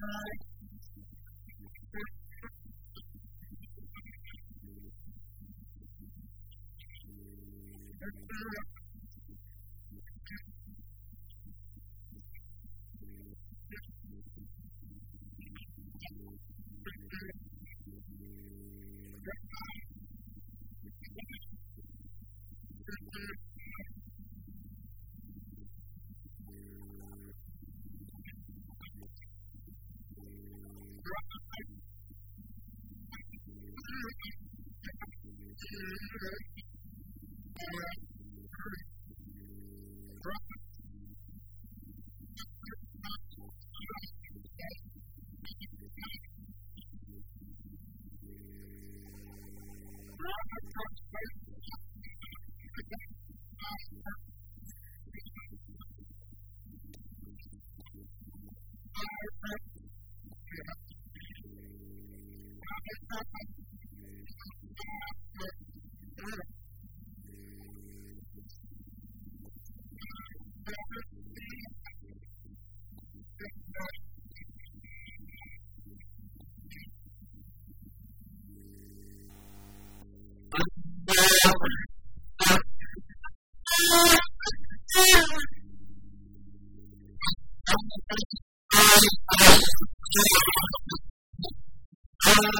Thank you. Mm-hmm.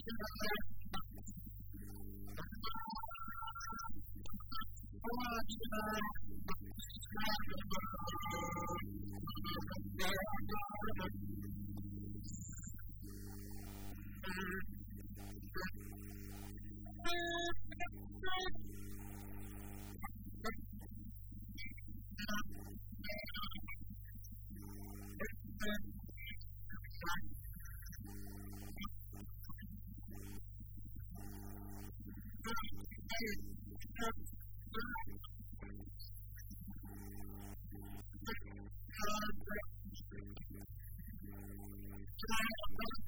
Thank you. Thank you.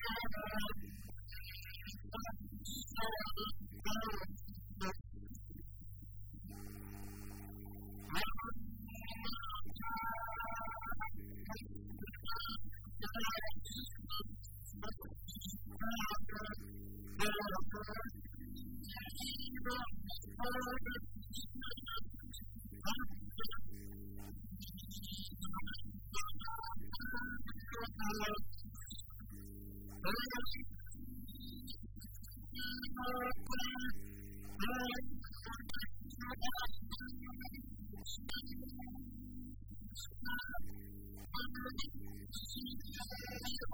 Thank you.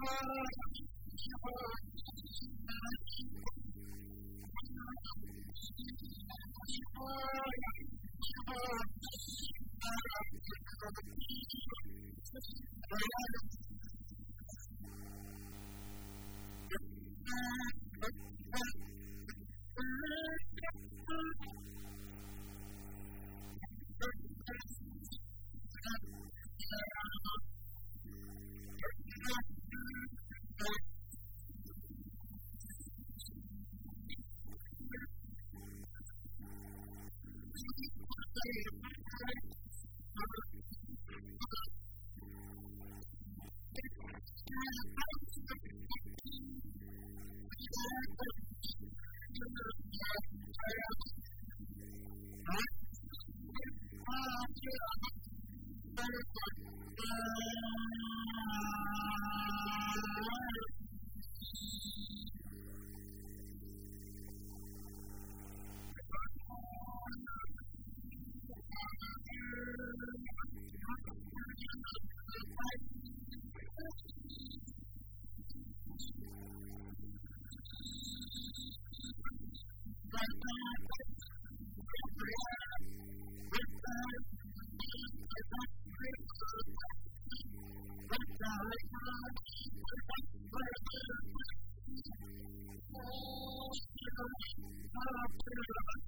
Thank you. and the Thank you.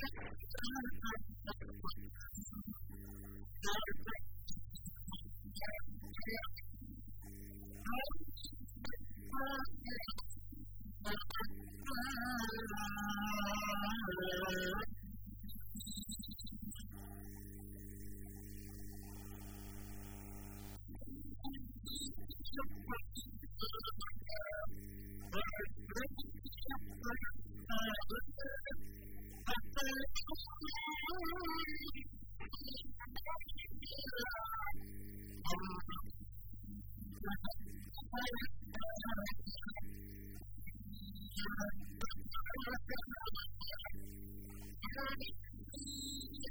Thank you.